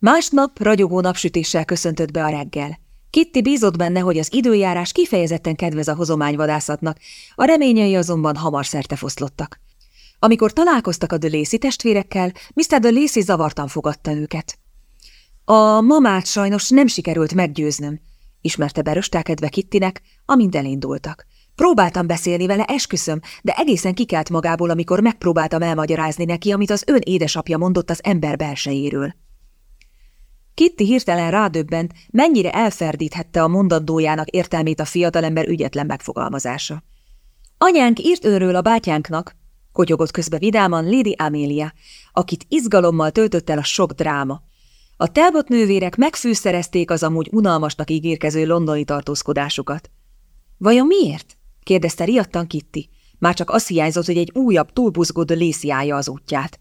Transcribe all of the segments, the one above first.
Másnap ragyogó napsütéssel köszöntött be a reggel. Kitty bízott benne, hogy az időjárás kifejezetten kedvez a hozományvadászatnak, a reményei azonban hamar foszlottak. Amikor találkoztak a Dölészi testvérekkel, Mr. Dölészi zavartan fogadta őket. A mamát sajnos nem sikerült meggyőznöm, ismerte beröstálkedve Kittinek, amint elindultak. Próbáltam beszélni vele, esküszöm, de egészen kikelt magából, amikor megpróbáltam elmagyarázni neki, amit az ön édesapja mondott az ember belsejéről. Kitty hirtelen rádöbbent, mennyire elferdíthette a mondandójának értelmét a fiatalember ügyetlen megfogalmazása. Anyánk írt őről a bátyánknak, kotyogott közbe vidáman Lady Amelia, akit izgalommal töltött el a sok dráma. A Talbot nővérek megfűszerezték az amúgy unalmasnak ígérkező londoni tartózkodásukat. Vajon miért? kérdezte riadtan Kitty. Már csak azt hiányzott, hogy egy újabb, túlbuzgódó lésziája az útját.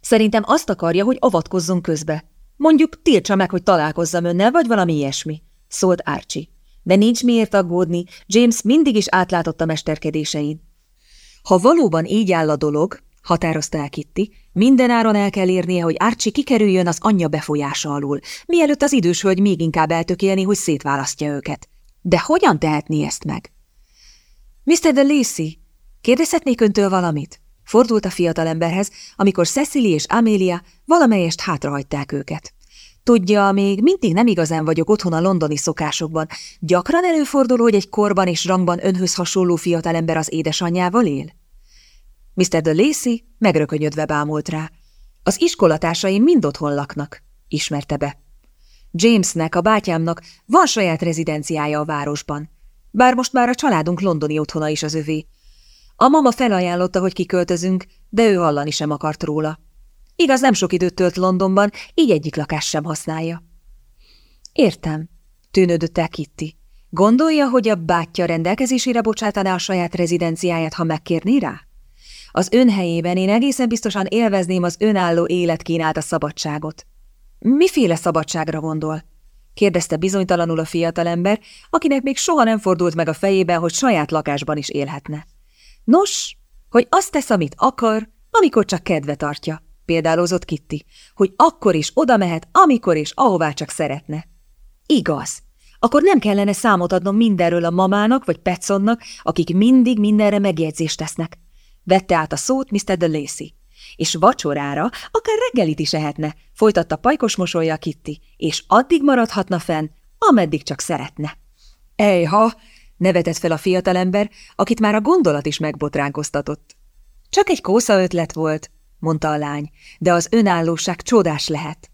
Szerintem azt akarja, hogy avatkozzon közbe. Mondjuk tiltsa meg, hogy találkozzam önnel, vagy valami ilyesmi, szólt Archie. De nincs miért aggódni, James mindig is átlátott a mesterkedésein. Ha valóban így áll a dolog, határozta el Kitty, mindenáron el kell érnie, hogy Archie kikerüljön az anyja befolyása alól, mielőtt az idős hölgy még inkább eltökélni, hogy szétválasztja őket. De hogyan tehetné ezt meg? Mr. de Lacy, kérdezhetnék öntől valamit? Fordult a fiatalemberhez, amikor Cecily és Amelia valamelyest hátrahagyták őket. Tudja, még mindig nem igazán vagyok otthon a londoni szokásokban. Gyakran előfordul, hogy egy korban és rangban önhöz hasonló fiatalember az édesanyjával él? Mr. de Lacy megrökönyödve bámult rá. Az iskolatársaim mind otthon laknak, ismerte be. Jamesnek, a bátyámnak van saját rezidenciája a városban, bár most már a családunk londoni otthona is az övé. A mama felajánlotta, hogy kiköltözünk, de ő hallani sem akart róla. Igaz, nem sok időt tölt Londonban, így egyik lakás sem használja. Értem, tűnődött el Kitty. Gondolja, hogy a bátyja rendelkezésére bocsátaná a saját rezidenciáját, ha megkérné rá? Az ön helyében én egészen biztosan élvezném az önálló élet a szabadságot. Miféle szabadságra gondol? kérdezte bizonytalanul a fiatalember, akinek még soha nem fordult meg a fejében, hogy saját lakásban is élhetne. Nos, hogy azt tesz, amit akar, amikor csak kedve tartja, példálozott Kitty, hogy akkor is oda mehet, amikor és ahová csak szeretne. Igaz. Akkor nem kellene számot adnom mindenről a mamának vagy Petsonnak, akik mindig mindenre megjegyzést tesznek. Vette át a szót Mr. de Lacy. És vacsorára akár reggelit is ehetne, folytatta pajkos mosolya Kitty, és addig maradhatna fenn, ameddig csak szeretne. Ejha, nevetett fel a fiatalember, akit már a gondolat is megbotránkoztatott. Csak egy kósza ötlet volt, mondta a lány, de az önállóság csodás lehet.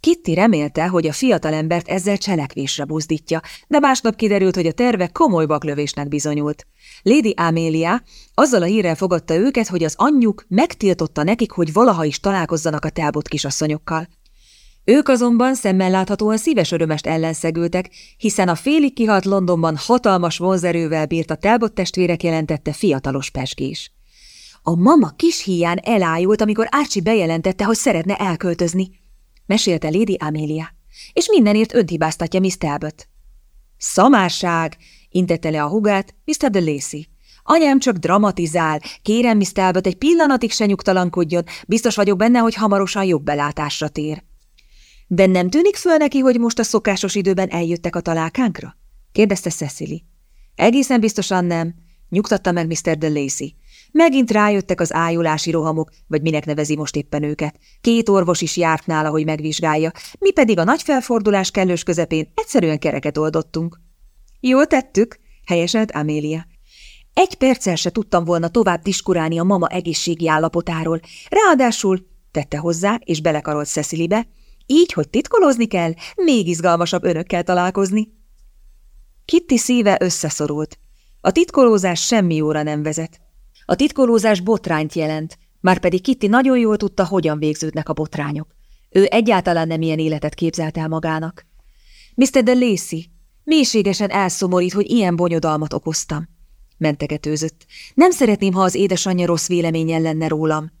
Kitty remélte, hogy a fiatalembert ezzel cselekvésre buzdítja, de másnap kiderült, hogy a terve komoly baklövésnek bizonyult. Lady Amelia azzal a hírrel fogadta őket, hogy az anyjuk megtiltotta nekik, hogy valaha is találkozzanak a telbot kisasszonyokkal. Ők azonban szemmel láthatóan szíves örömest ellenszegültek, hiszen a félig kihalt Londonban hatalmas vonzerővel bírt a Talbot testvérek jelentette fiatalos pesgés. A mama kis híján elájult, amikor Archie bejelentette, hogy szeretne elköltözni, mesélte Lady Amelia, és mindenért önt hibáztatja Miss Talbot. Szamárság, intette le a hugát Mr. de Lacy. Anyám csak dramatizál, kérem Miss Talbot egy pillanatig se nyugtalankodjon, biztos vagyok benne, hogy hamarosan jobb belátásra tér. De nem tűnik föl neki, hogy most a szokásos időben eljöttek a találkánkra? kérdezte Cecily. Egészen biztosan nem, nyugtatta meg Mr. de Lacy. Megint rájöttek az ájulási rohamok, vagy minek nevezi most éppen őket. Két orvos is járt nála, hogy megvizsgálja, mi pedig a nagy felfordulás kellős közepén egyszerűen kereket oldottunk. Jól tettük, helyeselt Amélia. Egy perccel se tudtam volna tovább diskurálni a mama egészségi állapotáról. Ráadásul, tette hozzá, és belekarolt Cecilybe, így, hogy titkolózni kell, még izgalmasabb önökkel találkozni. Kitty szíve összeszorult. A titkolózás semmi jóra nem vezet. A titkolózás botrányt jelent, már pedig Kitty nagyon jól tudta, hogyan végződnek a botrányok. Ő egyáltalán nem ilyen életet képzelt el magának. Mr. de Lacy, mélységesen elszomorít, hogy ilyen bonyodalmat okoztam. Mentegetőzött. Nem szeretném, ha az édesanyja rossz véleményen lenne rólam.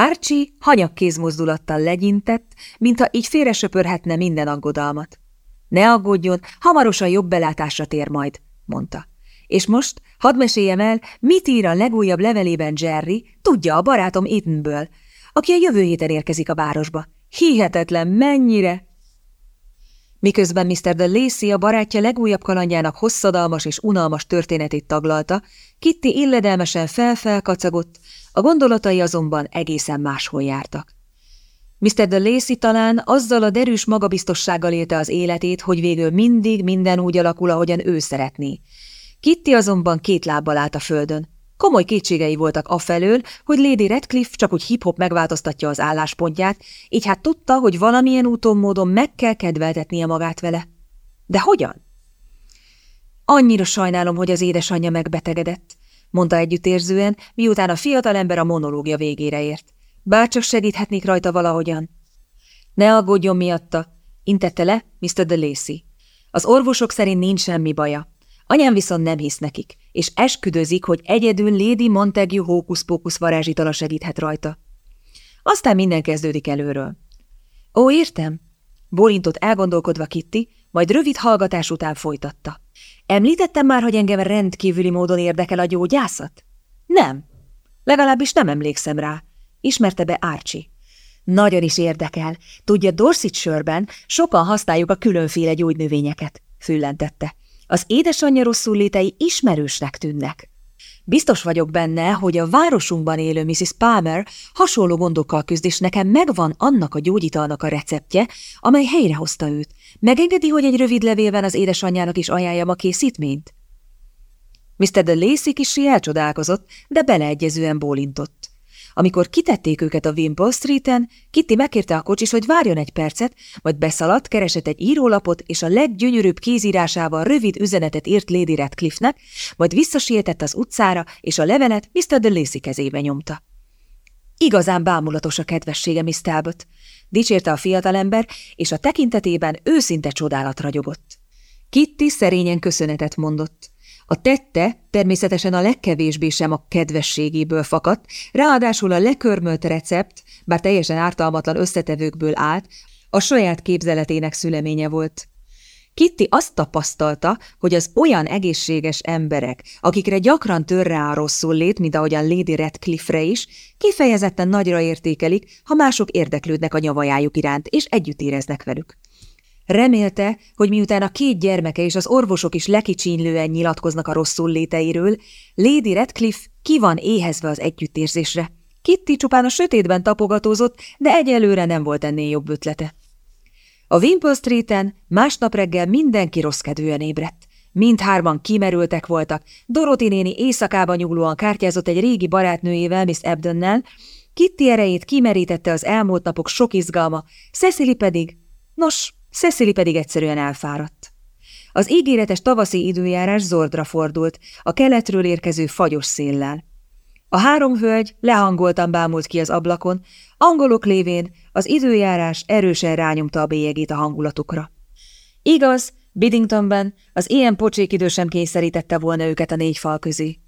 Archie hanyag kézmozdulattal legyintett, mintha így félresöpörhetne minden aggodalmat. Ne aggódjon, hamarosan jobb belátásra tér majd, mondta. És most hadd meséljem el, mit ír a legújabb levelében Jerry, tudja a barátom Edenből, aki a jövő héten érkezik a városba. Hihetetlen, mennyire! Miközben Mr. de Lacey a barátja legújabb kalandjának hosszadalmas és unalmas történetét taglalta, Kitty illedelmesen felfelkacagott, a gondolatai azonban egészen máshol jártak. Mr. de Lacey talán azzal a derűs magabiztossággal élte az életét, hogy végül mindig minden úgy alakul, ahogyan ő szeretné. Kitty azonban két lábbal állt a földön. Komoly kétségei voltak afelől, hogy Lady Redcliffe csak úgy hip-hop megváltoztatja az álláspontját, így hát tudta, hogy valamilyen úton módon meg kell kedveltetnie magát vele. De hogyan? Annyira sajnálom, hogy az édesanyja megbetegedett, mondta együttérzően, miután a fiatalember a monológia végére ért. Bárcsak segíthetnék rajta valahogyan. Ne aggódjon miatta, intette le Mr. de Lacey. Az orvosok szerint nincs semmi baja. Anyám viszont nem hisz nekik, és esküdözik, hogy egyedül Lady Montague hókusz-pókusz varázsitala segíthet rajta. Aztán minden kezdődik előről. Ó, értem. Bólintott elgondolkodva Kitty, majd rövid hallgatás után folytatta. Említettem már, hogy engem rendkívüli módon érdekel a gyógyászat? Nem. Legalábbis nem emlékszem rá. Ismerte be Archie. Nagyon is érdekel. Tudja, Dorset-sörben sokan használjuk a különféle gyógynövényeket, füllentette. Az édesanyja rosszul létei ismerősnek tűnnek. Biztos vagyok benne, hogy a városunkban élő Mrs. Palmer hasonló gondokkal küzd, és nekem megvan annak a gyógyitalnak a receptje, amely helyrehozta őt. Megengedi, hogy egy rövid levélben az édesanyjának is ajánljam a készítményt? Mr. de Lacey kisi elcsodálkozott, de beleegyezően bólintott. Amikor kitették őket a Wimpole Street-en, Kitty megkérte a kocsis, hogy várjon egy percet, majd beszaladt, keresett egy írólapot, és a leggyönyörűbb kézírásával rövid üzenetet írt Lady Radcliffe-nek, majd visszasietett az utcára, és a levelet Mr. de Lacy kezébe nyomta. Igazán bámulatos a kedvessége, Miss Talbot, dicsérte a fiatalember, és a tekintetében őszinte csodálat ragyogott. Kitty szerényen köszönetet mondott. A tette természetesen a legkevésbé sem a kedvességéből fakadt, ráadásul a lekörmölt recept, bár teljesen ártalmatlan összetevőkből állt, a saját képzeletének szüleménye volt. Kitty azt tapasztalta, hogy az olyan egészséges emberek, akikre gyakran tör rá a rosszul lét, mint ahogyan Lady Redcliffe-re is, kifejezetten nagyra értékelik, ha mások érdeklődnek a nyavajájuk iránt, és együtt éreznek velük. Remélte, hogy miután a két gyermeke és az orvosok is lekicsínlően nyilatkoznak a rosszul léteiről, Lady Redcliffe ki van éhezve az együttérzésre. Kitty csupán a sötétben tapogatózott, de egyelőre nem volt ennél jobb ötlete. A Wimpole Street-en másnap reggel mindenki rosszkedően ébredt. Mindhárman kimerültek voltak, Dorothy néni éjszakában nyuglóan kártyázott egy régi barátnőjével, Miss Ebdonnel, Kitty erejét kimerítette az elmúlt napok sok izgalma, Cecily pedig, nos, Cecily pedig egyszerűen elfáradt. Az ígéretes tavaszi időjárás zordra fordult, a keletről érkező fagyos széllel. A három hölgy lehangoltan bámult ki az ablakon, angolok lévén az időjárás erősen rányomta a bélyegét a hangulatukra. Igaz, Biddingtonben az ilyen pocsék idő sem kényszerítette volna őket a négy fal közé.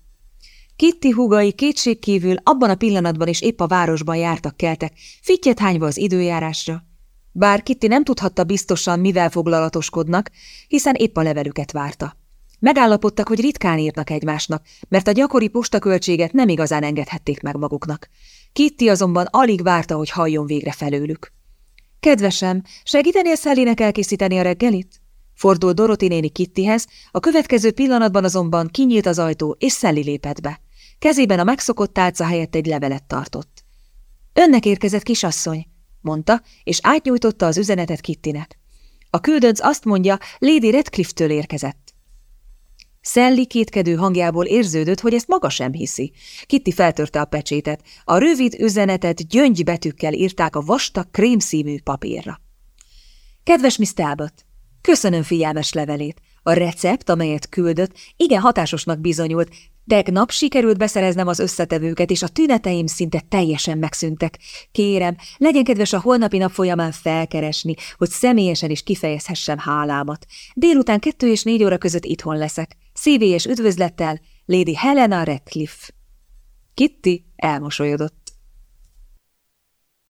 Kitty húgai kétségkívül abban a pillanatban is épp a városban jártak keltek, fittyet hányva az időjárásra, bár Kitty nem tudhatta biztosan, mivel foglalatoskodnak, hiszen épp a levelüket várta. Megállapodtak, hogy ritkán írnak egymásnak, mert a gyakori postaköltséget nem igazán engedhették meg maguknak. Kitty azonban alig várta, hogy halljon végre felőlük. Kedvesem, segítenél Szellének elkészíteni a reggelit? Fordult Doroti néni Kittyhez, a következő pillanatban azonban kinyílt az ajtó, és Szelli lépett be. Kezében a megszokott tálca helyett egy levelet tartott. Önnek érkezett kisasszony, mondta, és átnyújtotta az üzenetet Kittinek. A küldönc azt mondja, Lady Redcliffe-től érkezett. Szelli kétkedő hangjából érződött, hogy ezt maga sem hiszi. Kitty feltörte a pecsétet. A rövid üzenetet gyöngybetűkkel írták a vastag krémszínű papírra. Kedves Miss Talbot, köszönöm figyelmes levelét. A recept, amelyet küldött, igen hatásosnak bizonyult, Tegnap sikerült beszereznem az összetevőket, és a tüneteim szinte teljesen megszűntek. Kérem, legyen kedves a holnapi nap folyamán felkeresni, hogy személyesen is kifejezhessem hálámat. Délután kettő és négy óra között itthon leszek. Szívélyes üdvözlettel, Lady Helena Radcliffe. Kitty elmosolyodott.